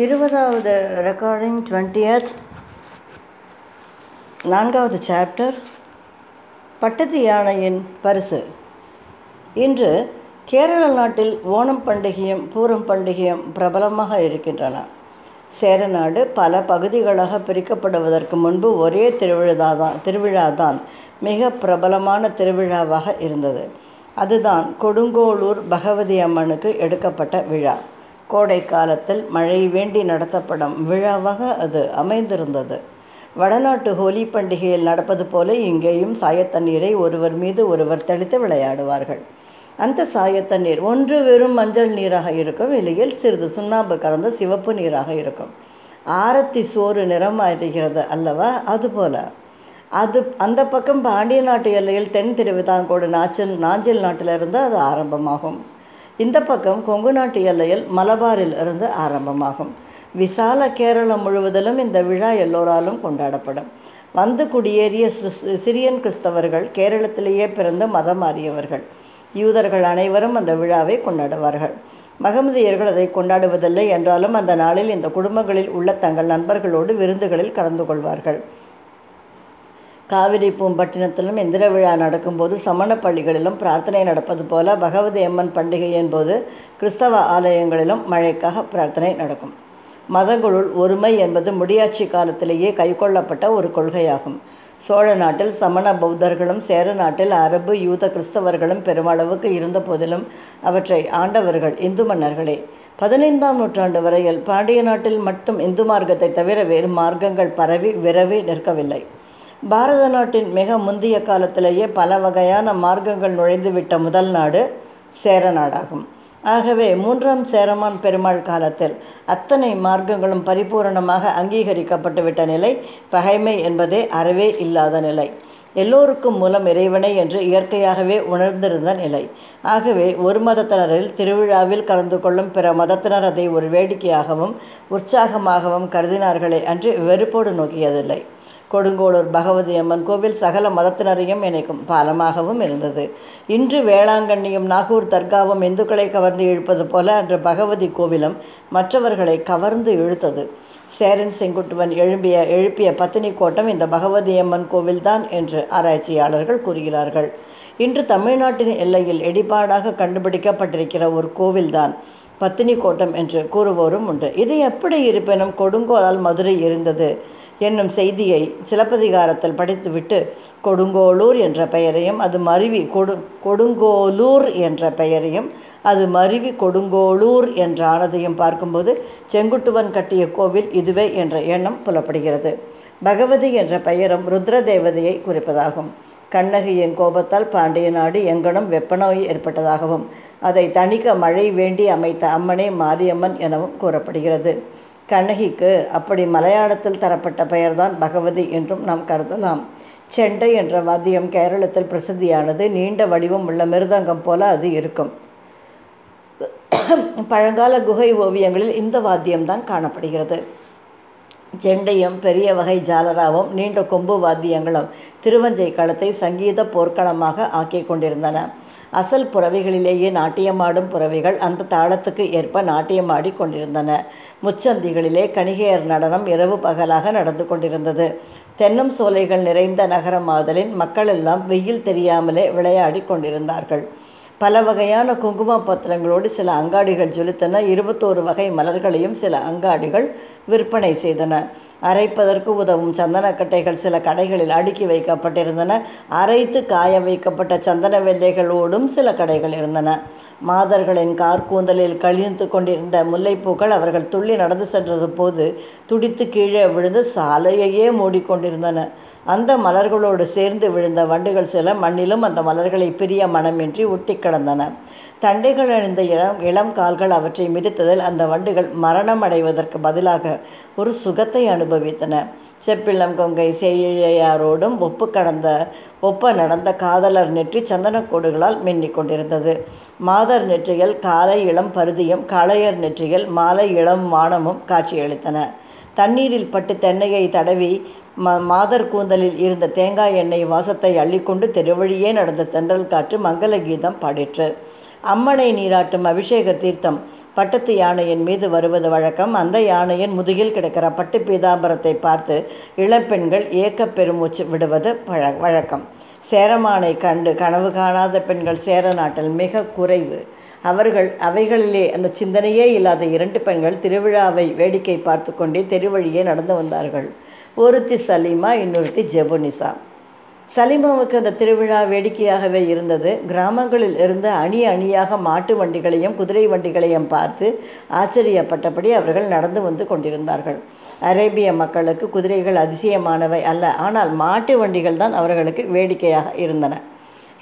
இருபதாவது ரெக்கார்டிங் டுவெண்ட்டியத் நான்காவது சாப்டர் பட்டத்து யானையின் பரிசு. இன்று கேரள நாட்டில் ஓணம் பண்டிகையும் பூரம் பண்டிகையும் பிரபலமாக இருக்கின்றன. சேரநாடு பல பகுதிகளாக பிரிக்கப்படுவதற்கு முன்பு ஒரே திருவிழா தான் திருவிழா தான் மிக பிரபலமான திருவிழாவாக இருந்தது. அதுதான் கொடுங்கோளூர் பகவதி அம்மனுக்கு எடுக்கப்பட்ட விழா. கோடை காலத்தில் மழை வேண்டி நடத்தப்படும் விழாவாக அது அமைந்திருந்தது. வடநாட்டு ஹோலி பண்டிகையில் நடப்பது போல இங்கேயும் சாயத்தண்ணீரை ஒருவர் மீது ஒருவர் தெளித்து விளையாடுவார்கள். அந்த சாயத்தண்ணீர் ஒன்று வெறும் மஞ்சள் நீராக இருக்கும். இல்லையில் சிறிது சுண்ணாம்பு கலந்த சிவப்பு நீராக இருக்கும். ஆரத்தி சோறு நிறம் அறிகிறது அல்லவா? அதுபோல. அது அந்த பக்கம் பாண்டிய நாட்டு எல்லையில் தென் திருவிதாங்கோடு நாச்சல் நாஞ்சில் நாட்டிலிருந்து அது ஆரம்பமாகும். இந்த பக்கம் கொங்கு நாட்டு எல்லையில் மலபாரில் இருந்து ஆரம்பமாகும். விசால கேரளம் முழுவதிலும் இந்த விழா எல்லோராலும் கொண்டாடப்படும். வந்து குடியேறிய சிரியன் கிறிஸ்தவர்கள் கேரளத்திலேயே பிறந்து மதம் மாறியவர்கள். யூதர்கள் அனைவரும் அந்த விழாவை கொண்டாடுவார்கள். மகமதியர்கள் அதை கொண்டாடுவதில்லை என்றாலும் அந்த நாளில் இந்த குடும்பங்களில் உள்ள தங்கள் நண்பர்களோடு விருந்துகளில் கலந்து கொள்வார்கள். காவிரி பூம்பட்டினத்திலும் இந்திர விழா நடக்கும்போது சமண பள்ளிகளிலும் பிரார்த்தனை நடப்பது போல பகவதி அம்மன் பண்டிகையின் போது கிறிஸ்தவ ஆலயங்களிலும் மழைக்காக பிரார்த்தனை நடக்கும். மதங்களுள் ஒருமை என்பது முடியாட்சி காலத்திலேயே கைக்கொள்ளப்பட்ட ஒரு கொள்கையாகும். சோழ நாட்டில் சமண பௌத்தர்களும் சேர நாட்டில் அரபு யூத கிறிஸ்தவர்களும் பெருமளவுக்கு இருந்த போதிலும் அவற்றை ஆண்டவர்கள் இந்து மன்னர்களே. பதினைந்தாம் நூற்றாண்டு வரையில் பாண்டிய நாட்டில் மட்டும் இந்து மார்க்கத்தை தவிர வேறு மார்க்கங்கள் பரவி விரவி நிற்கவில்லை. பாரத நாட்டின் மிக முந்தைய காலத்திலேயே பல வகையான மார்க்கங்கள் நுழைந்துவிட்ட முதல் நாடு சேர நாடாகும். ஆகவே மூன்றாம் சேரமான் பெருமாள் காலத்தில் அத்தனை மார்க்கங்களும் பரிபூரணமாக அங்கீகரிக்கப்பட்டுவிட்ட நிலை பகைமை என்பதே அறவே இல்லாத நிலை. எல்லோருக்கும் மூலம் இறைவனை என்று இயற்கையாகவே உணர்ந்திருந்த நிலை. ஆகவே ஒரு மதத்தினரில் திருவிழாவில் கலந்து கொள்ளும் பிற மதத்தினர் அதை ஒரு வேடிக்கையாகவும் உற்சாகமாகவும் கருதினார்களே அன்று வெறுப்போடு நோக்கியதில்லை. கொடுங்கோளூர் பகவதி அம்மன் கோவில் சகல மதத்தினரையும் இணைக்கும் பாலமாகவும் இருந்தது. இன்று வேளாங்கண்ணியும் நாகூர் தர்காவும் இந்துக்களை கவர்ந்து இழுப்பது போல அன்று பகவதி கோவிலும் மற்றவர்களை கவர்ந்து இழுத்தது. சேரன் செங்குட்டுவன் எழும்பிய எழுப்பிய பத்தினி கோட்டம் இந்த பகவதி அம்மன் கோவில்தான் என்று ஆராய்ச்சியாளர்கள் கூறுகிறார்கள். இன்று தமிழ்நாட்டின் எல்லையில் எடிபாடாக கண்டுபிடிக்கப்பட்டிருக்கிற ஒரு கோவில்தான் பத்தினி கோட்டம் என்று கூறுவோரும் உண்டு. இது எப்படி இருப்பினும் கொடுங்கோலால் மதுரை இருந்தது? என்னும் செய்தியை சிலப்பதிகாரத்தில் படித்துவிட்டு கொடுங்கோளூர் என்ற பெயரையும் அது மருவி கொடு கொடுங்கோலூர் என்ற பெயரையும் அது மருவி கொடுங்கோளூர் என்ற ஆனதையும் பார்க்கும்போது செங்குட்டுவன் கட்டிய கோவில் இதுவே என்ற எண்ணம் புலப்படுகிறது. பகவதி என்ற பெயரும் ருத்ர தேவதையை குறிப்பதாகும். கண்ணகியின் கோபத்தால் பாண்டிய நாடு எங்கனும் வெப்பநோய் ஏற்பட்டதாகவும் அதை தணிக்க மழை வேண்டி அமைத்த அம்மனே மாரியம்மன் எனவும் கூறப்படுகிறது. கண்ணகிக்கு அப்படி மலையாளத்தில் தரப்பட்ட பெயர்தான் பகவதி என்றும் நாம் கருதலாம். செண்டை என்ற வாத்தியம் கேரளத்தில் பிரசித்தியானது. நீண்ட வடிவம் உள்ள மிருதங்கம் போல அது இருக்கும். பழங்கால குகை ஓவியங்களில் இந்த வாத்தியம்தான் காணப்படுகிறது. செண்டையும் பெரிய வகை ஜாலராவும் நீண்ட கொம்பு வாத்தியங்களும் திருவஞ்சை களத்தை சங்கீத போர்க்களமாக ஆக்கி கொண்டிருந்தன. அசல் புறவைகளிலேயே நாட்டியமாடும் புறவைகள் அந்த தாளத்துக்கு ஏற்ப நாட்டியமாடி கொண்டிருந்தன. முச்சந்திகளிலே கணிகையர் நடனம் இரவு பகலாக நடந்து கொண்டிருந்தது. தென்னம் சோலைகள் நிறைந்த நகரமாதலின் மக்கள் எல்லாம் வெயில் தெரியாமலே விளையாடி கொண்டிருந்தார்கள். பல வகையான குங்கும பத்திரங்களோடு சில அங்காடிகள் ஜொலித்தன. இருபத்தோரு வகை மலர்களையும் சில அங்காடிகள் விற்பனை செய்தன. அரைப்பதற்கு உதவும் சந்தனக்கட்டைகள் சில கடைகளில் அடுக்கி வைக்கப்பட்டிருந்தன. அரைத்து காய வைக்கப்பட்ட சந்தன வெள்ளைகளோடும் சில கடைகள் இருந்தன. மாதர்களின் கார்கூந்தலில் கழிந்து கொண்டிருந்த முல்லைப்பூக்கள் அவர்கள் துள்ளி நடந்து சென்றது போது துடித்து கீழே விழுந்து சாலையையே மூடிக்கொண்டிருந்தன. அந்த மலர்களோடு சேர்ந்து விழுந்த வண்டுகள் சில மண்ணிலும் அந்த மலர்களை பிரிய மனமின்றி ஒட்டி கிடந்தன. தண்டைகள் அணிந்த இளம் இளம் கால்கள் அவற்றை மிதித்ததில் அந்த வண்டுகள் மரணம் அடைவதற்கு பதிலாக ஒரு சுகத்தை அனுபவித்தன. செப்பிளம் கொங்கை செய்யாரோடும் ஒப்பு கடந்த ஒப்ப நடந்த காதலர் நெற்றி சந்தனக்கோடுகளால் மின்னிக் கொண்டிருந்தது. மாதர் நெற்றியில் காலை இளம் பருதியும் காளையர் நெற்றியில் மாலை இளம் வானமும் காட்சியளித்தன. தண்ணீரில் பட்டு தென்னையை தடவி ம மாதர் கூந்தலில் இருந்த தேங்காய் எண்ணெய் வாசத்தை அள்ளிக்கொண்டு தெருவழியே நடந்த தென்றல் காற்று மங்கள கீதம் பாடிற்று. அம்மனை நீராட்டும் அபிஷேக தீர்த்தம் பட்டத்து யானையின் மீது வருவது வழக்கம். அந்த யானையின் முதுகில் கிடக்கிற பட்டு பீதாம்பரத்தை பார்த்து இளப்பெண்கள் ஏக்கப் பெருமூச்சு விடுவது பழ வழக்கம். சேரமானை கண்டு கனவு காணாத பெண்கள் சேர நாட்டில் மிக குறைவு. அவர்கள் அவைகளிலே அந்த சிந்தனையே இல்லாத இரண்டு பெண்கள் திருவிழாவை வேடிக்கை பார்த்து கொண்டே தெருவழியே நடந்து வந்தார்கள். ஒருத்தி சலீமா இன்னொருத்தி ஜெபுனிசா. சலீமாவுக்கு அந்த திருவிழா வேடிக்கையாகவே இருந்தது. கிராமங்களில் இருந்து அணி அணியாக மாட்டு வண்டிகளையும் குதிரை வண்டிகளையும் பார்த்து ஆச்சரியப்பட்டபடி அவர்கள் நடந்து வந்து கொண்டிருந்தார்கள். அரேபிய மக்களுக்கு குதிரைகள் அதிசயமானவை அல்ல ஆனால் மாட்டு வண்டிகள் தான் அவர்களுக்கு வேடிக்கையாக இருந்தன.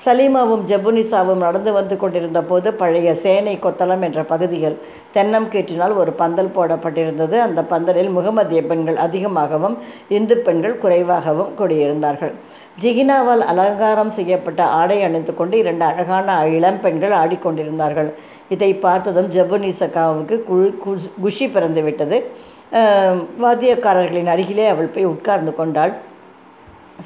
சலீமாவும் ஜெபுனிசாவும் நடந்து வந்து கொண்டிருந்த போது பழைய சேனை கொத்தளம் என்ற பகுதியில் தென்னம் கீற்றினால் ஒரு பந்தல் போடப்பட்டிருந்தது. அந்த பந்தலில் முகமதிய பெண்கள் அதிகமாகவும் இந்து பெண்கள் குறைவாகவும் கூடியிருந்தார்கள். ஜிகினாவால் அலங்காரம் செய்யப்பட்ட ஆடை அணிந்து கொண்டு இரண்டு அழகான இளம் பெண்கள் ஆடிக்கொண்டிருந்தார்கள். இதை பார்த்ததும் ஜபுனிசகாவுக்கு குழு குஷி பிறந்து விட்டது வாத்தியக்காரர்களின் அருகிலே அவள் போய் உட்கார்ந்து கொண்டாள்.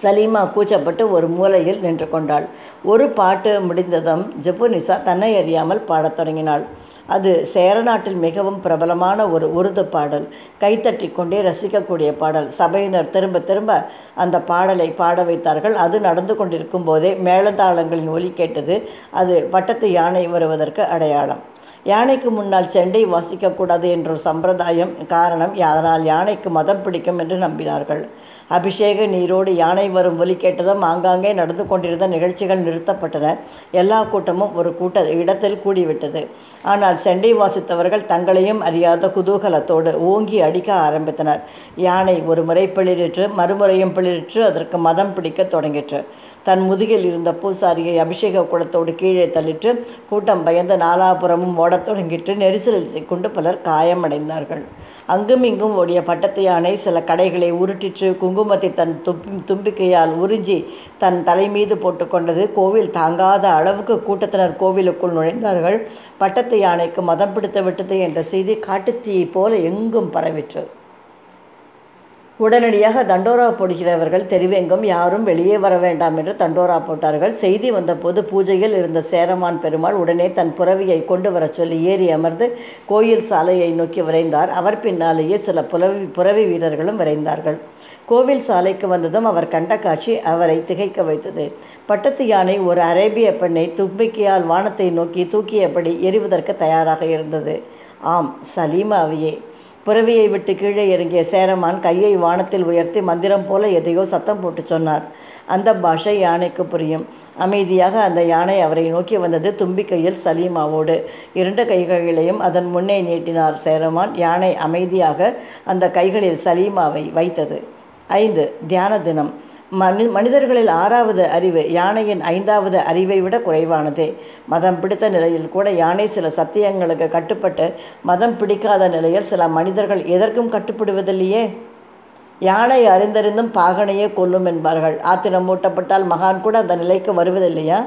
சலீமா கூச்சப்பட்டு ஒரு மூலையில் நின்று கொண்டாள். ஒரு பாட்டு முடிந்ததும் ஜபுனிசா தன்னை அறியாமல் பாடத் தொடங்கினாள். அது சேரநாட்டில் மிகவும் பிரபலமான ஒரு உருது பாடல். கைத்தட்டி கொண்டே ரசிக்கக்கூடிய பாடல். சபையினர் திரும்ப திரும்ப அந்த பாடலை பாட வைத்தார்கள். அது நடந்து கொண்டிருக்கும் போதே மேளதாளங்களின் ஒலி கேட்டது. அது பட்டத்து யானை வருவதற்கு அடையாளம். யானைக்கு முன்னால் செண்டை வாசிக்கக்கூடாது என்ற சம்பிரதாயம் காரணம் அதனால் யானைக்கு மதம் பிடிக்கும் என்று நம்பினார்கள். அபிஷேக நீரோடு யானை வரும் ஒலி கேட்டதும் ஆங்காங்கே நடந்து கொண்டிருந்த நிகழ்ச்சிகள் நிறுத்தப்பட்டன. எல்லா கூட்டமும் ஒரு கூட்ட இடத்தில் கூடிவிட்டது. ஆனால் செண்டை வாசித்தவர்கள் தங்களையும் அறியாத குதூகலத்தோடு ஓங்கி அடிக்க ஆரம்பித்தனர். யானை ஒரு முறை பிளிரிற்று மறுமுறையும் பிளிரிற்று அதற்கு மதம் பிடிக்க தொடங்கிற்று. தன் முதுகில் இருந்த பூசாரியை அபிஷேக குடத்தோடு கீழே தள்ளிட்டு கூட்டம் பயந்து நாலாபுரமும் ஓடத் தொடங்கிட்டு நெரிசலில் சிக்கொண்டு பலர் காயமடைந்தார்கள். அங்கும் இங்கும் ஓடிய பட்டத்து யானை சில கடைகளை உருட்டிற்று குங்குமத்தை தன் தும்பி தும்பிக்கையால் உறிஞ்சி தன் தலை மீது போட்டுக்கொண்டது கோவில் தாங்காத அளவுக்கு கூட்டத்தினர் கோவிலுக்குள் நுழைந்தார்கள். பட்டத்து யானைக்கு மதம் பிடித்து விட்டது என்ற செய்தி காட்டுத்தீயை போல எங்கும் பரவிற்று. உடனடியாக தண்டோரா போடுகிறவர்கள் தெருவெங்கும் யாரும் வெளியே வர வேண்டாம் என்று தண்டோரா போட்டார்கள். செய்தி வந்தபோது பூஜையில் இருந்த சேரமான் பெருமாள் உடனே தன் புறவியை கொண்டு வரச் சொல்லி ஏறி அமர்ந்து கோயில் சாலையை நோக்கி விரைந்தார். அவர் பின்னாலேயே சில புலவி புறவி வீரர்களும் விரைந்தார்கள். கோவில் சாலைக்கு வந்ததும் அவர் கண்ட காட்சி அவரை திகைக்க வைத்தது. பட்டத்து யானை ஒரு அரேபிய பெண்ணை தும்பிக்கையால் வானத்தை நோக்கி தூக்கியபடி எறிவதற்கு தயாராக இருந்தது. ஆம் சலீமாவியே. புறவியை விட்டு கீழே இறங்கிய சேரமான் கையை வானத்தில் உயர்த்தி மந்திரம் போல எதையோ சத்தம் போட்டு சொன்னார். அந்த பாஷை யானைக்கு புரியும். அமைதியாக அந்த யானை அவரை நோக்கி வந்தது தும்பிக்கையில் சலீமாவோடு. இரண்டு கைகளையும் அதன் முன்னே நீட்டினார் சேரமான். யானை அமைதியாக அந்த கைகளில் சலீமாவை வைத்தது. ஐந்து தியான தினம். மனி மனிதர்களில் ஆறாவது அறிவு யானையின் ஐந்தாவது அறிவை விட குறைவானதே. மதம் பிடித்த நிலையில் கூட யானை சில சத்தியங்களுக்கு கட்டுப்பட்டு மதம் பிடிக்காத நிலையில் சில மனிதர்கள் எதற்கும் கட்டுப்படுவதில்லையே? யானை அறிந்தறிந்தும் பாகனையே கொல்லும் என்பார்கள். ஆத்திரம் மூட்டப்பட்டால் மகான் கூட அந்த நிலைக்கு வருவதில்லையா?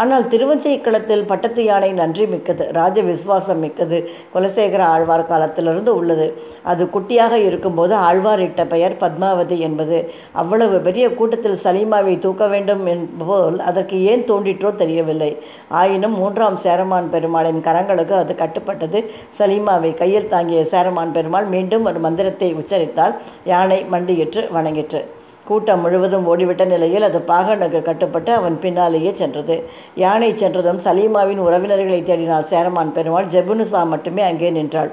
ஆனால் திருவஞ்சைக்களத்தில் பட்டத்து யானை நன்றி மிக்கது ராஜ விசுவாசம் மிக்கது குலசேகர ஆழ்வார் காலத்திலிருந்து உள்ளது. அது குட்டியாக இருக்கும்போது ஆழ்வார் இட்ட பெயர் பத்மாவதி என்பது. அவ்வளவு பெரிய கூட்டத்தில் சலீமாவை தூக்க வேண்டும் என்போல் அதற்கு ஏன் தோண்டிற்றோ தெரியவில்லை. ஆயினும் மூன்றாம் சேரமான் பெருமாளின் கரங்களுக்கு அது கட்டுப்பட்டது. சலீமாவை கையில் தாங்கிய சேரமான் பெருமாள் மீண்டும் ஒரு மந்திரத்தை உச்சரித்தால் யானை மண்டியிற்று வணங்கிற்று. கூட்டம் முழுவதும் ஓடிவிட்ட நிலையில் அது பாகனுக்கு கட்டுப்பட்டு அவன் பின்னாலேயே சென்றது. யானை சென்றதும் சலீமாவின் உறவினர்களை தேடினார் சேரமான் பெருமாள் ஜெபுனுசா மட்டுமே அங்கே நின்றாள்.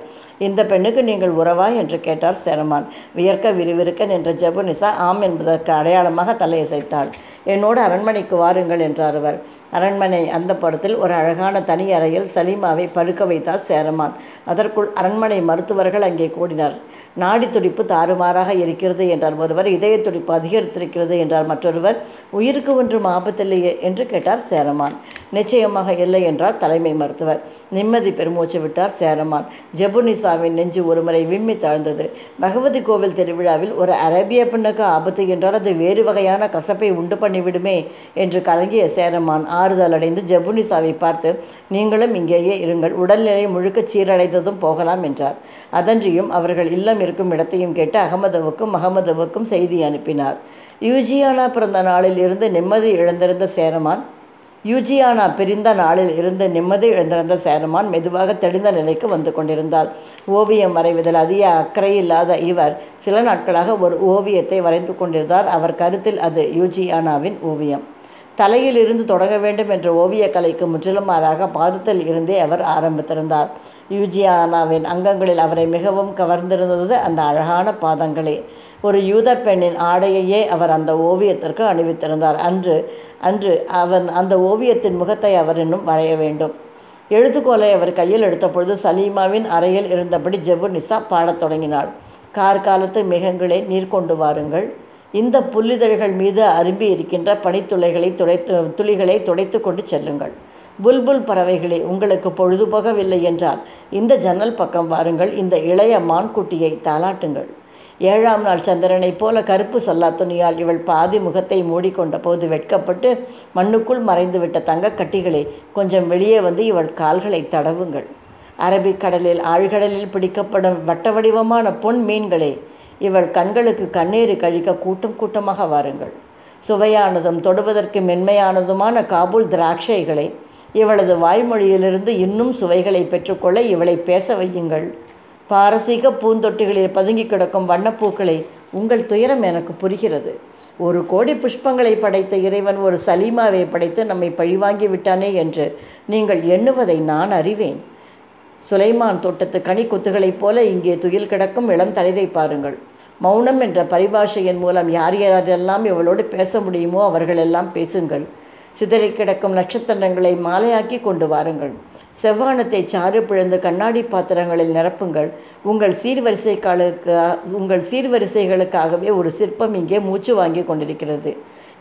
இந்த பெண்ணுக்கு நீங்கள் உறவா? என்று கேட்டார் சேரமான். வியர்க்க விறுவிறுக்க நின்ற ஜெபுனிசா ஆம் என்பதற்கு அடையாளமாக தலையசைத்தாள். என்னோடு அரண்மனைக்கு வாருங்கள் என்றார் அவர். அரண்மனை அந்த படத்தில் ஒரு அழகான தனி அறையில் சலீமாவை படுக்க வைத்தார் சேரமான். அதற்குள் அரண்மனை மருத்துவர்கள் அங்கே கூடினார். நாடி துடிப்பு தாறுமாறாக இருக்கிறது என்றார் ஒருவர் இதய துடிப்பு அதிகரித்திருக்கிறது என்றார் மற்றொருவர் உயிருக்கு ஒன்றும் ஆபத்தில்லையே என்று கேட்டார் சேரமான். நிச்சயமாக இல்லை என்றார் தலைமை மருத்துவர். நிம்மதி பெருமூச்சு விட்டார் சேரமான். ஜெபுனிசாவின் நெஞ்சு ஒருமுறை விம்மி தாழ்ந்தது. பகவதி கோவில் திருவிழாவில் ஒரு அரேபிய பெண்ணுக்கு ஆபத்து என்றால் அது வேறு வகையான கசப்பை உண்டு பண்ணிவிடுமே என்று கலங்கிய சேரமான் ஆறுதல் அடைந்து ஜெபுனிசாவை பார்த்து நீங்களும் இங்கேயே இருங்கள். உடல்நிலை முழுக்க சீரடைந்ததும் போகலாம் என்றார். அதன்றியும் அவர்கள் இல்லம் இருக்கும் இடத்தையும் கேட்டு அகமதுவுக்கும் மகமதுவுக்கும் செய்தி அனுப்பினார். யூஜியானா பிறந்த நாளில் இருந்து நிம்மதி இழந்திருந்த சேரமான் யூஜியானா பிரிந்த நாளில் இருந்து நிம்மதி இழந்திருந்த சேரமான் மெதுவாக தெளிந்த நிலைக்கு வந்து கொண்டிருந்தார் ஓவியம் வரைவதில் அதிக அக்கறை இல்லாத இவர் சில நாட்களாக ஒரு ஓவியத்தை வரைந்து கொண்டிருந்தார். அவர் கருத்தில் அது யூஜியானாவின் ஓவியம். தலையில் இருந்து தொடங்க வேண்டும் என்ற ஓவியக் கலைக்கு முற்றிலும் மாறாக பாதத்தில் இருந்தே அவர் ஆரம்பித்திருந்தார். யூஜியானாவின் அங்கங்களில் அவரை மிகவும் கவர்ந்திருந்தது அந்த அழகான பாதங்களே. ஒரு யூத பெண்ணின் ஆடையையே அவர் அந்த ஓவியத்திற்கு அணிவித்திருந்தார். அன்று அன்று அவன் அந்த ஓவியத்தின் முகத்தை அவர் இன்னும் வரைய வேண்டும். எழுதுகோலை அவர் கையில் எடுத்தபொழுது சலீமாவின் அறையில் இருந்தபடி ஜெபுர் நிசா பாடத் தொடங்கினாள். கார்காலத்து மேகங்களே நீர் கொண்டு வாருங்கள். இந்த புல்லிதழ்கள் மீது அரும்பி இருக்கின்ற பனித்துளைகளை துடைத்து துளிகளை துடைத்து கொண்டு செல்லுங்கள். புல்புல் பறவைகளே உங்களுக்கு பொழுதுபோகவில்லை என்றால் இந்த ஜன்னல் பக்கம் வாருங்கள் இந்த இளைய மான்குட்டியை தாலாட்டுங்கள் ஏழாம் நாள் சந்திரனைப் போல கருப்பு சல்லா துணியால் இவள் பாதி முகத்தை மூடிக்கொண்ட போது வெட்கப்பட்டு மண்ணுக்குள் மறைந்துவிட்ட தங்கக் கட்டிகளை கொஞ்சம் வெளியே வந்து இவள் கால்களை தடவுங்கள். அரபிக்கடலில் ஆழ்கடலில் பிடிக்கப்படும் வட்ட வடிவமான பொன் மீன்களே இவள் கண்களுக்கு கண்ணீர் கழிக்க கூட்டம் கூட்டமாக வாருங்கள். சுவையானதும் தொடுவதற்கு மென்மையானதுமான காபூல் திராட்சைகளை இவளது வாய்மொழியிலிருந்து இன்னும் சுவைகளை பெற்றுக்கொள்ள இவளை பேச வையுங்கள். பாரசீக பூந்தொட்டிகளில் பதுங்கி கிடக்கும் வண்ணப்பூக்களை உங்கள் துயரம் எனக்கு புரிகிறது. ஒரு கோடி புஷ்பங்களை படைத்த இறைவன் ஒரு சலீமாவை படைத்து நம்மை பழிவாங்கி விட்டானே என்று நீங்கள் எண்ணுவதை நான் அறிவேன். சுலைமான் தோட்டத்து கனி கொத்துகளைப் போல இங்கே துயில் கிடக்கும் இளம் தளிரை பாருங்கள். மௌனம் என்ற பரிபாஷையின் மூலம் யார் யாரெல்லாம் இவளோடு பேச முடியுமோ அவர்களெல்லாம் பேசுங்கள். சிதறி கிடக்கும் நட்சத்திரங்களை மாலையாக்கி கொண்டு வாருங்கள். செவ்வானத்தை சாறு பிழந்து கண்ணாடி பாத்திரங்களில் நிரப்புங்கள். உங்கள் சீர்வரிசைகளுக்கு உங்கள் சீர்வரிசைகளுக்காகவே ஒரு சிற்பம் இங்கே மூச்சு வாங்கி கொண்டிருக்கிறது.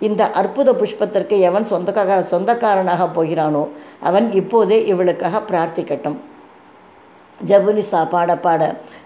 இந்த அற்புத புஷ்பத்திற்கு எவன் சொந்தக்கார சொந்தக்காரனாக போகிறானோ அவன் இப்போதே இவளுக்காக பிரார்த்திக்கட்டும். ஜபுனிசா பாட பாட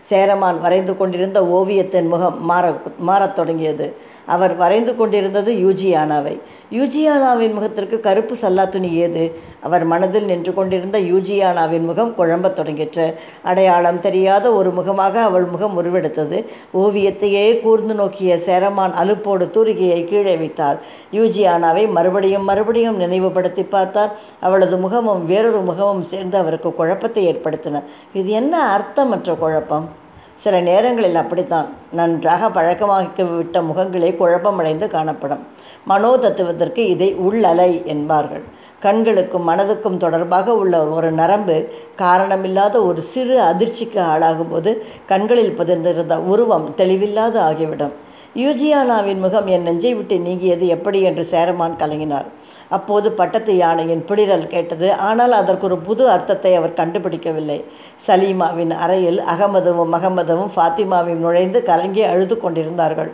சேரமான் வரைந்து கொண்டிருந்த ஓவியத்தின் முகம் மாற மாறத் தொடங்கியது. அவர் வரைந்து கொண்டிருந்தது யூஜியானாவை. யூஜியானாவின் முகத்திற்கு கருப்பு சல்லா துணி ஏது? அவர் மனதில் நின்று கொண்டிருந்த யூஜியானாவின் முகம் குழம்பத் தொடங்கிற்று. அடையாளம் தெரியாத ஒரு முகமாக அவள் முகம் உருவெடுத்தது. ஓவியத்தையே கூர்ந்து நோக்கிய சேரமான் அலுப்போடு தூரிகையை கீழே வைத்தார் யூஜியானாவை மறுபடியும் மறுபடியும் நினைவுபடுத்தி பார்த்தார். அவளது முகமும் வேறொரு முகமும் சேர்ந்து அவருக்கு குழப்பத்தை ஏற்படுத்தின. இது என்ன அர்த்தமற்ற குழப்பம்? சில நேரங்களில் அப்படித்தான். நன்றாக பழக்கமாக்கி விட்ட முகங்களே குழப்பமடைந்து காணப்படும். மனோ தத்துவத்திற்கு இதை உள்ளலை என்பார்கள். கண்களுக்கும் மனதுக்கும் தொடர்பாக உள்ள ஒரு நரம்பு காரணமில்லாத ஒரு சிறு அதிர்ச்சிக்கு ஆளாகும்போது கண்களில் புதிர்ந்திருந்த உருவம் தெளிவில்லாது ஆகிவிடும். யூஜியானாவின் முகம் என் நெஞ்சை விட்டு நீங்கியது எப்படி என்று சேரமான் கலங்கினார். அப்போது பட்டத்து யானையின் பிடிரல் கேட்டது ஆனால் அதற்கு ஒரு புது அர்த்தத்தை அவர் கண்டுபிடிக்கவில்லை. சலீமாவின் அறையில் அகமதுவும் மகமதுவும் ஃபாத்திமாவும் நுழைந்து கலங்கி அழுது கொண்டிருந்தார்கள்.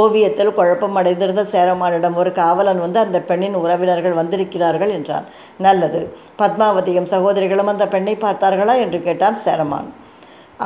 ஓவியத்தில் குழப்பமடைந்திருந்த சேரமானிடம் ஒரு காவலன் வந்து அந்த பெண்ணின் உறவினர்கள் வந்திருக்கிறார்கள் என்றான். நல்லது. பத்மாவதியும் சகோதரிகளும் அந்த பெண்ணை பார்த்தார்களா? என்று கேட்டான் சேரமான்.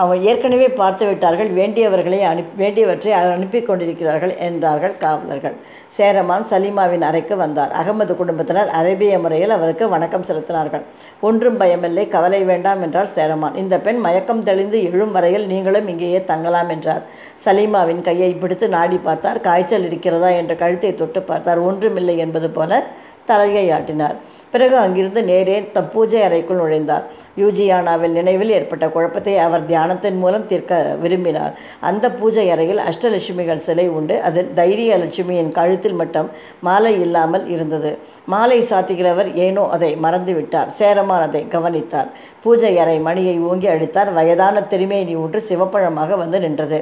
அவன் ஏற்கனவே பார்த்து விட்டார்கள் வேண்டியவர்களை அனுப்பி வேண்டியவற்றை அனுப்பி கொண்டிருக்கிறார்கள் என்றார்கள் காவலர்கள். சேரமான் சலீமாவின் அறைக்கு வந்தார். அகமது குடும்பத்தினர் அரேபிய முறையில் அவருக்கு வணக்கம் செலுத்தினார்கள். ஒன்றும் பயமில்லை கவலை வேண்டாம் என்றார் சேரமான். இந்த பெண் மயக்கம் தெளிந்து எழும் வரையில் நீங்களும் இங்கேயே தங்கலாம் என்றார். சலீமாவின் கையை பிடித்து நாடி பார்த்தார். காய்ச்சல் இருக்கிறதா என்று கழுத்தை தொட்டு பார்த்தார். ஒன்றுமில்லை என்பது போல தலையை ஆட்டினார் பிறகு அங்கிருந்து நேரே தம் பூஜை அறைக்குள் நுழைந்தார். யூஜியானாவில் நினைவில் ஏற்பட்ட குழப்பத்தை அவர் தியானத்தின் மூலம் தீர்க்க விரும்பினார். அந்த பூஜை அறையில் அஷ்டலட்சுமிகள் சிலை உண்டு. அதில் தைரிய லட்சுமியின் கழுத்தில் மட்டும் மாலை இல்லாமல் இருந்தது. மாலை சாத்துகிறவர் ஏனோ அதை மறந்துவிட்டார். சேரமான் அதை கவனித்தார். பூஜை அறை மணியை ஓங்கி அடித்தார். வயதான திருமேனி ஒன்று சிவப்பழமாக வந்து நின்றது.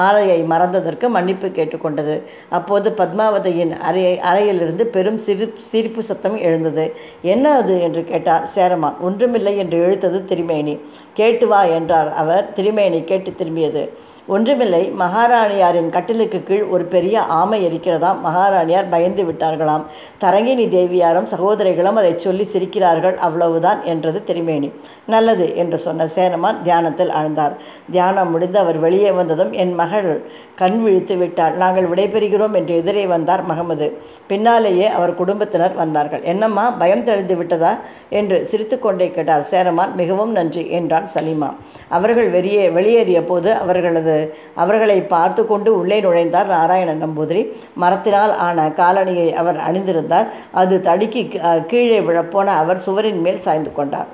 மாலையை மறந்ததற்கு மன்னிப்பு கேட்டுக்கொண்டது. அப்போது பத்மாவதியின் அறையை அறையிலிருந்து பெரும் சிறு சீரிப்பு சத்தம் எழுந்தது. என்ன அது? என்று கேட்டார் சேரமான் ஒன்றுமில்லை என்று இழுத்தது திருமேனி. கேட்டு வா என்றார் அவர். திருமேனி கேட்டு திரும்பியது. ஒன்றுமில்லை மகாராணியாரின் கட்டிலுக்கு கீழ் ஒரு பெரிய ஆமை இருக்கிறதாம் மகாராணியார் பயந்து விட்டார்களாம். தரங்கினி தேவியாரும் சகோதரிகளும் அதை சொல்லி சிரிக்கிறார்கள். அவ்வளவுதான் என்றது திருமேனி. நல்லது என்று சொன்ன சேனமான் தியானத்தில் ஆழ்ந்தார் தியானம் முடிந்து அவர் வெளியே வந்ததும் என் மகள் கண் விழித்து விட்டாள். நாங்கள் விடைபெறுகிறோம் என்று எதிரே வந்தார் மகமது. பின்னாலேயே அவர் குடும்பத்தினர் வந்தார்கள். என்னம்மா பயம் தெளிந்து விட்டதா? என்று சிரித்துக்கொண்டே கேட்டார் சேரமான் மிகவும் நன்றி என்றார் சலீமா. அவர்கள் வெளியே வெளியேறிய போது அவர்களது அவர்களை பார்த்து கொண்டு உள்ளே நுழைந்தார் நாராயணன் நம்பூதிரி. மரத்தினால் ஆன காலணியை அவர் அணிந்திருந்தார். அது தடுக்கி கீழே விழப்போன அவர் சுவரின் மேல் சாய்ந்து கொண்டார்.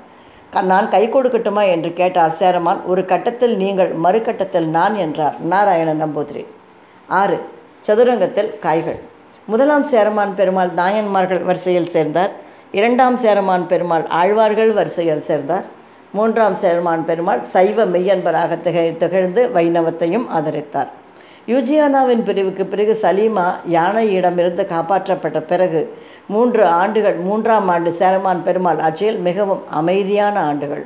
க- நான் கை கொடுக்கட்டுமா என்று கேட்டார் சேரமான். ஒரு கட்டத்தில் நீங்கள் மறுகட்டத்தில் நான் என்றார் நாராயணன் நம்பூதிரி. ஆறு சதுரங்கத்தில் காய்கள். முதலாம் சேரமான் பெருமாள் நாயன்மார்கள் வரிசையில் சேர்ந்தார். இரண்டாம் சேரமான் பெருமாள் ஆழ்வார்கள் வரிசையில் சேர்ந்தார். மூன்றாம் சேரமான் பெருமாள் சைவ மெய்யன்பராக திகழ் திகழ்ந்து வைணவத்தையும் ஆதரித்தார். யூஜியானாவின் பிரிவுக்கு பிறகு சலீமா யானையிடமிருந்து காப்பாற்றப்பட்ட பிறகு மூன்று ஆண்டுகள் மூன்றாம் ஆண்டு சேரமான் பெருமாள் ஆட்சியில் மிகவும் அமைதியான ஆண்டுகள்.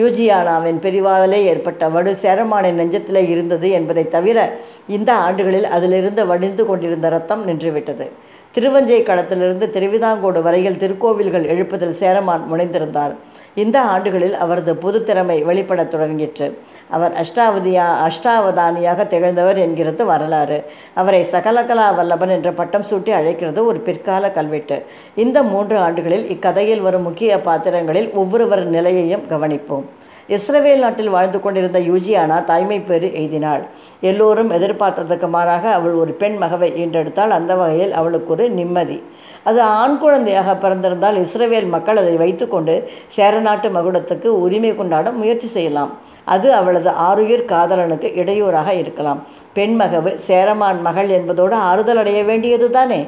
யூஜியானாவின் பிரிவாலே ஏற்பட்ட வடு சேரமானின் நெஞ்சத்திலே இருந்தது என்பதை தவிர இந்த ஆண்டுகளில் அதிலிருந்து வடிந்து கொண்டிருந்த ரத்தம் நின்றுவிட்டது. திருவஞ்சை களத்திலிருந்து திருவிதாங்கோடு வரையில் திருக்கோவில்கள் எழுப்பதில் சேரமான் முனைந்திருந்தார். இந்த ஆண்டுகளில் அவரது பொது திறமை வெளிப்படத் தொடங்கிற்று. அவர் அஷ்டாவதியா அஷ்டாவதானியாக திகழ்ந்தவர் என்கிறது வரலாறு. அவரை சகலகலா வல்லபன் என்ற பட்டம் சூட்டி அழைக்கிறது ஒரு பிற்கால கல்வெட்டு. இந்த மூன்று ஆண்டுகளில் இக்கதையில் வரும் முக்கிய பாத்திரங்களில் ஒவ்வொருவரின் நிலையையும் கவனிப்போம். இஸ்ரவேல் நாட்டில் வாழ்ந்து கொண்டிருந்த யூஜியானா தாய்மை பேறு எய்தினாள். எல்லோரும் எதிர்பார்த்ததுக்கு மாறாக அவள் ஒரு பெண் மகவை ஈன்றெடுத்தால் அந்த வகையில் அவளுக்கு ஒரு நிம்மதி. அது ஆண் குழந்தையாக பிறந்திருந்தால் இஸ்ரவேல் மக்கள் அதை வைத்துக்கொண்டு சேரநாட்டு மகுடத்துக்கு உரிமை கொண்டாட முயற்சி செய்யலாம். அது அவளது ஆருயிர் காதலனுக்கு இடையூறாக இருக்கலாம். பெண் மகவு சேரமான் மகள் என்பதோடு ஆறுதல் அடைய வேண்டியது தானே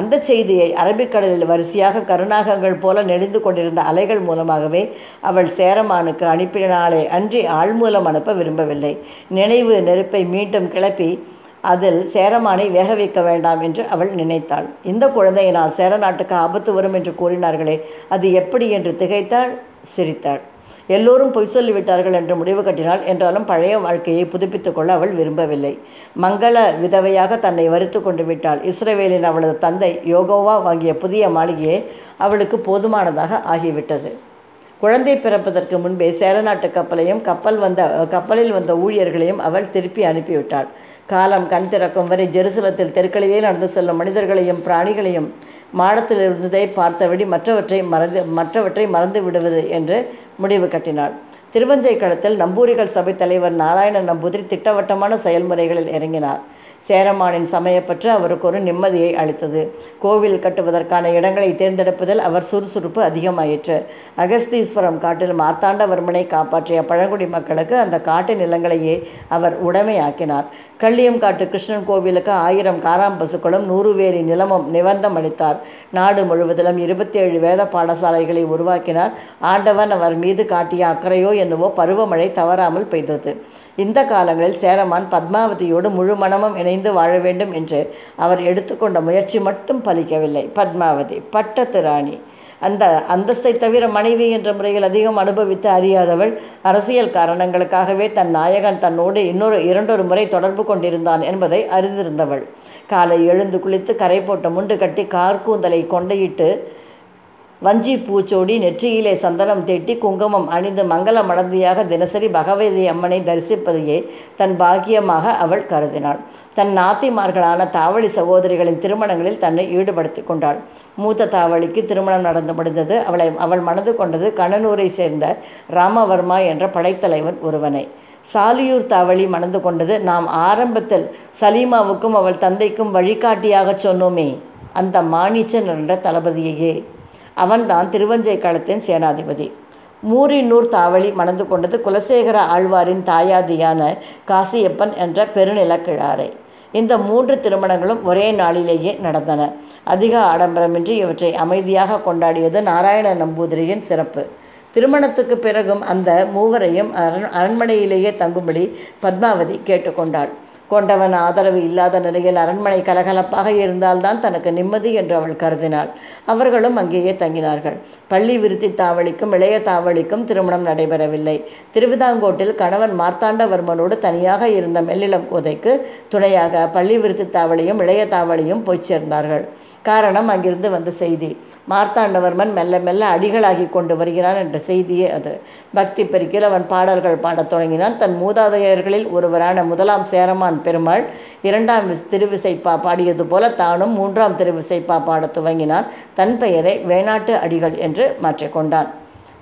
அந்த செய்தியை அரபிக்கடலில் வரிசையாக கருணாகங்கள் போல நெளிந்து கொண்டிருந்த அலைகள் மூலமாகவே அவள் சேரமானுக்கு அனுப்பினாலே அன்றி ஆள் மூலம் அனுப்ப விரும்பவில்லை. நினைவு நெருப்பை மீண்டும் கிளப்பி அதில் சேரமானை வேக வைக்க வேண்டாம் என்று அவள் நினைத்தாள். இந்த குழந்தையினால் சேரநாட்டுக்கு ஆபத்து வரும் என்று கூறினார்களே அது எப்படி? என்று திகைத்தாள் சிரித்தாள். எல்லோரும் பொய் சொல்லிவிட்டார்கள் என்று முடிவு கட்டினாள். என்றாலும் பழைய வாழ்க்கையை புதுப்பித்துக் கொள்ள அவள் விரும்பவில்லை. மங்கள விதவையாக தன்னை வரித்து கொண்டு விட்டாள். இஸ்ரேவேலின் அவளது தந்தை யோகோவா வாங்கிய புதிய மாளிகையே அவளுக்கு போதுமானதாக ஆகிவிட்டது. குழந்தை பிறப்பதற்கு முன்பே சேலநாட்டு கப்பலையும் கப்பல் வந்த கப்பலில் வந்த ஊழியர்களையும் அவள் திருப்பி அனுப்பிவிட்டாள். காலம் கண் திறக்கும் வரை ஜெருசலத்தில் தெருக்களிலே நடந்து செல்லும் மனிதர்களையும் பிராணிகளையும் மாடத்தில் இருந்ததை பார்த்தபடி மற்றவற்றை மறந்து மற்றவற்றை மறந்து விடுவது என்று முடிவு கட்டினாள். திருவஞ்சை களத்தில் நம்பூரிகள் சபை தலைவர் நாராயண நம்பூதிரி திட்டவட்டமான செயல்முறைகளில் இறங்கினார். சேரமானின் சமயப்பற்று அவருக்கு ஒரு நிம்மதியை அளித்தது. கோவில் கட்டுவதற்கான இடங்களை தேர்ந்தெடுப்பதில் அவர் சுறுசுறுப்பு அதிகமாயிற்று. அகஸ்தீஸ்வரம் காட்டில் மார்த்தாண்டவர்மனை காப்பாற்றிய பழங்குடி மக்களுக்கு அந்த காட்டு நிலங்களையே அவர் உடைமையாக்கினார். கள்ளியங்காட்டு கிருஷ்ணன் கோவிலுக்கு ஆயிரம் காராம் பசுக்களும் நூறு வேரி நிலமும் நிபந்தம் அளித்தார். நாடு முழுவதிலும் இருபத்தி ஏழு வேத பாடசாலைகளை உருவாக்கினார். ஆண்டவன் அவர் மீது காட்டிய அக்கறையோ என்னவோ பருவமழை தவறாமல் பெய்தது. இந்த காலங்களில் சேரமான் பத்மாவதியோடு முழு மனமும் இணைந்து வாழ வேண்டும் என்று அவர் எடுத்துக்கொண்ட முயற்சி மட்டும் பலிக்கவில்லை. பத்மாவதி பட்டத்து ராணி அந்த அந்தஸ்தை தவிர மனைவி என்ற முறையில் அதிகம் அனுபவித்து அறியாதவள் அரசியல் காரணங்களுக்காகவே தன் நாயகன் தன்னோடு இன்னொரு இரண்டொரு முறை தொடர்பு கொண்டிருந்தான் என்பதை அறிந்திருந்தவள். காலை எழுந்து குளித்து கரை போட்ட முண்டு கட்டி கார்கூந்தலை கொண்டையிட்டு வஞ்சி பூச்சோடி நெற்றியிலே சந்தனம் தீட்டி குங்குமம் அணிந்து மங்கள மடந்தியாக தினசரி பகவதி அம்மனை தரிசிப்பதையே தன் பாக்கியமாக அவள் கருதினாள். தன் நாத்திமார்களான தாவளி சகோதரிகளின் திருமணங்களில் தன்னை ஈடுபடுத்தி கொண்டாள். மூத்த தாவளிக்கு திருமணம் நடந்து முடிந்தது. அவளை அவள் மணந்து கொண்டது கணனூரை சேர்ந்த ராமவர்மா என்ற படைத்தலைவன் ஒருவனை. சாலியூர் தாவளி மணந்து கொண்டது நாம் ஆரம்பத்தில் சலீமாவுக்கும் அவள் தந்தைக்கும் வழிகாட்டியாகச் சொன்னோமே அந்த மாணிச்சன் என்ற தளபதியையே. அவன்தான் திருவஞ்சை களத்தின் சேனாதிபதி மூரினூர் தாவளி மணந்து கொண்டது குலசேகர ஆழ்வாரின் தாயாதியான காசியப்பன் என்ற பெருநிலக்கிழாரை. இந்த மூன்று திருமணங்களும் ஒரே நாளிலேயே நடந்தன. அதிக ஆடம்பரமின்றி இவற்றை அமைதியாக கொண்டாடியது நாராயண நம்பூதிரியின் சிறப்பு. திருமணத்துக்கு பிறகும் அந்த மூவரையும் அரண் அரண்மனையிலேயே தங்கும்படி பத்மாவதி கேட்டுக்கொண்டாள் கொண்டவன் ஆதரவு இல்லாத நிலையில் அரண்மனை கலகலப்பாக இருந்தால்தான் தனக்கு நிம்மதி என்று அவள் கருதினாள். அவர்களும் அங்கேயே தங்கினார்கள். பள்ளி விருத்தி தாவளிக்கும் இளைய தாவளிக்கும் திருமணம் நடைபெறவில்லை. திருவிதாங்கோட்டில் கணவன் மார்த்தாண்டவர்மனோடு தனியாக இருந்த மெல்லிளம் கோதைக்கு துணையாக பள்ளி விருத்தி தாவளியும் இளைய தாவளியும் போய் சேர்ந்தார்கள். காரணம் அங்கிருந்து வந்த செய்தி. மார்த்தாண்டவர்மன் மெல்ல மெல்ல அடிகளாகி கொண்டு வருகிறான் என்ற செய்தியே அது. பக்தி பெருக்கில் அவன் பாடல்கள் பாடத் தொடங்கினான். தன் மூதாதையர்களில் ஒருவரான முதலாம் சேரமான் பெருமாள் இரண்டாம் திருவிசைப்பா பாடியது போல தானும் மூன்றாம் திருவிசைப்பா பாடத் துவங்கினான். தன் பெயரை வேணாட்டு அடிகள் என்று மாற்றிக்கொண்டான்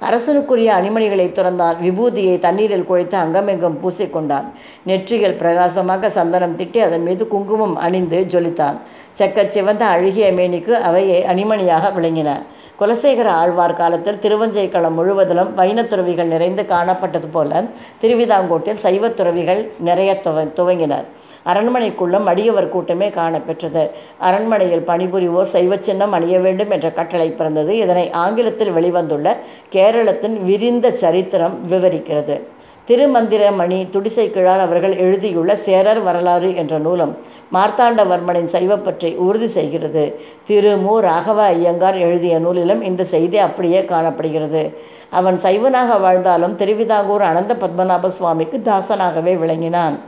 அரசனுக்குரிய அணிமணிகளை துறந்தான். விபூதியை தண்ணீரில் குழைத்து அங்கமெங்கும் பூசிக்கொண்டான் நெற்றிகள் பிரகாசமாக சந்தனம் திட்டி அதன் மீது குங்குமம் அணிந்து ஜொலித்தான். செக்கச் சிவந்த அழுகிய மேனிக்கு அவை அணிமணியாக விளங்கின. குலசேகர ஆழ்வார் காலத்தில் திருவஞ்சைக்களம் முழுவதிலும் வைணத் துறவிகள் நிறைந்து காணப்பட்டது போல திருவிதாங்கோட்டில் சைவத் துறவிகள் நிறைய துவ துவங்கினர். அரண்மனைக்குள்ளும் அடியவர் கூட்டமே காணப்பெற்றது. அரண்மனையில் பணிபுரிவோர் சைவ சின்னம் அணிய வேண்டும் என்ற கட்டளை பிறந்தது. இதனை ஆங்கிலத்தில் வெளிவந்துள்ள கேரளத்தின் விரிந்த சரித்திரம் விவரிக்கிறது. திருமந்திரமணி துடிசை கிழார் அவர்கள் எழுதியுள்ள சேரர் வரலாறு என்ற நூலும் மார்த்தாண்டவர்மனின் சைவப்பற்றை உறுதி செய்கிறது. திரு. மு. ராகவ ஐயங்கார் எழுதிய நூலிலும் இந்த செய்தி அப்படியே காணப்படுகிறது. அவன் சைவனாக வாழ்ந்தாலும் திருவிதாங்கூர் அனந்த பத்மநாப சுவாமிக்கு தாசனாகவே விளங்கினான்.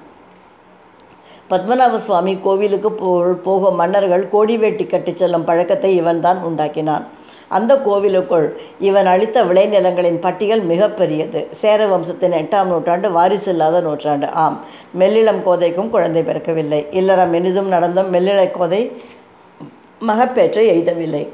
பத்மநாப சுவாமி கோவிலுக்கு போ போகும் மன்னர்கள் கோடி வேட்டி கட்டிச் செல்லும் பழக்கத்தை இவன்தான் உண்டாக்கினான். அந்த கோவிலுக்குள் இவன் அளித்த விளைநிலங்களின் பட்டியல் மிகப்பெரியது. சேர வம்சத்தின் எட்டாம் நூற்றாண்டு வாரிசு இல்லாத நூற்றாண்டு. ஆம் மெல்லிளம் கோதைக்கும் குழந்தை பிறக்கவில்லை. இல்லறம் இனிதும் நடந்தும் மெல்லிளை கோதை மகப்பேற்றை எய்தவில்லை.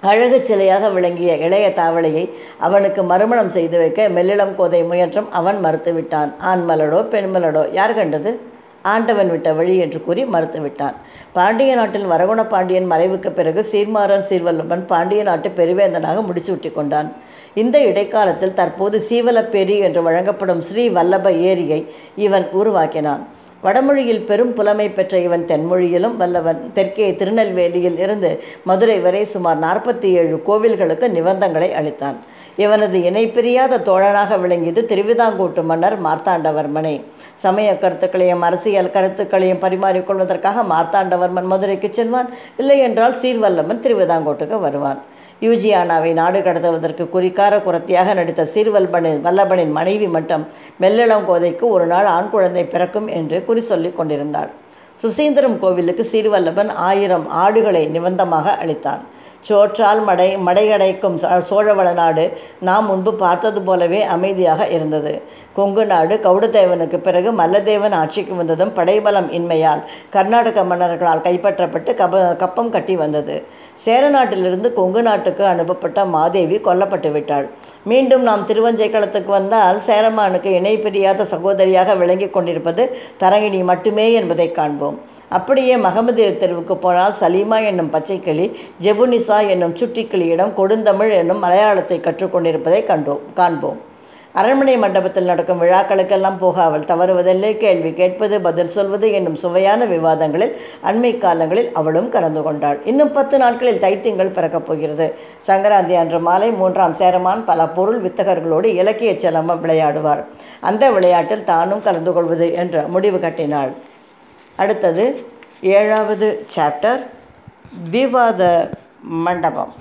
அழகு சிலையாக விளங்கிய இளைய தாவளையை அவனுக்கு மறுமணம் செய்து வைக்க மெல்லிளம் கோதை முயன்றும் அவன் மறுத்துவிட்டான். ஆண்மலடோ பெண்மலடோ யார் கண்டது? ஆண்டவன் விட்ட வழி என்று கூறி மறுத்துவிட்டான். பாண்டிய நாட்டில் வரகுண பாண்டியன் மறைவுக்கு பிறகு சீர்மாறன் சீர்வல்லபன் பாண்டிய நாட்டு பெருவேந்தனாக முடிசூட்டி கொண்டான். இந்த இடைக்காலத்தில் தற்போது சீவலப்பேரி என்று வழங்கப்படும் ஸ்ரீ வல்லப ஏரியை இவன் உருவாக்கினான். வடமொழியில் பெரும் புலமை பெற்ற இவன் தென்மொழியிலும் வல்லவன் தெற்கே திருநெல்வேலியில் இருந்து மதுரை வரை சுமார் நாற்பத்தி ஏழு கோவில்களுக்கு நிபந்தங்களை அளித்தான். இவனது இணைப்பிரியாத தோழனாக விளங்கியது திருவிதாங்கூட்டு மன்னர் மார்த்தாண்டவர்மனே. சமய கருத்துக்களையும் அரசியல் கருத்துக்களையும் பரிமாறிக்கொள்வதற்காக மார்த்தாண்டவர்மன் மதுரைக்கு செல்வான். இல்லை என்றால் சீர்வல்லமன் திருவிதாங்கோட்டுக்கு வருவான். யூஜியானாவை நாடு கடத்துவதற்கு குறிக்கார குரத்தியாக நடித்த சீர்வல்பனின் வல்லபனின் மனைவி மட்டும் மெல்லளங்கோதைக்கு ஒரு நாள் ஆண் குழந்தை பிறக்கும் என்று குறி சொல்லி கொண்டிருந்தாள். சுசீந்திரம் கோவிலுக்கு சீர்வல்லபன் ஆயிரம் ஆடுகளை நிபந்தமாக அளித்தான். சோற்றால் மடை மடையடைக்கும் ச- சோழவள நாடு நாம் முன்பு பார்த்தது போலவே அமைதியாக இருந்தது. கொங்கு நாடு கவுடதேவனுக்கு பிறகு மல்லதேவன் ஆட்சிக்கு வந்ததும் படைபலம் இன்மையால் கர்நாடக மன்னர்களால் கைப்பற்றப்பட்டு கப கப்பம் கட்டி வந்தது. சேர நாட்டிலிருந்து கொங்கு நாட்டுக்கு அனுப்பப்பட்ட மாதேவி கொல்லப்பட்டு விட்டாள். மீண்டும் நாம் திருவஞ்சைக்களத்துக்கு வந்தால் சேரமானுக்கு இணை பிரியாத சகோதரியாக விளங்கி கொண்டிருப்பது தரங்கிணி மட்டுமே என்பதை காண்போம். அப்படியே மகமதியர் தெருவுக்கு போனால் சலீமா என்னும் பச்சைக்கிளி ஜெபுனிசா என்னும் சுட்டிக்கிளியிடம் கொடுந்தமிழ் என்னும் மலையாளத்தை கற்றுக்கொண்டிருப்பதை கண்டோம் காண்போம். அரண்மனை மண்டபத்தில் நடக்கும் விழாக்களுக்கெல்லாம் போகாமல் தவறுவதில்லை. கேள்வி கேட்பது பதில் சொல்வது என்னும் சுவையான விவாதங்களில் அண்மை காலங்களில் அவளும் கலந்து கொண்டாள். இன்னும் பத்து நாட்களில் தைத்திங்கள் பிறக்கப் போகிறது. சங்கராந்தி அன்று மாலை மூன்றாம் சேரமான் பல பொருள் வித்தகர்களோடு இலக்கிய செலமம் விளையாடுவார். அந்த விளையாட்டில் தானும் கலந்து கொள்வது என்ற முடிவு கட்டினாள். அடுத்தது ஏழாவது சாப்டர் விவாத மண்டபம்.